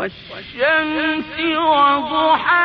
والشمس وضحاها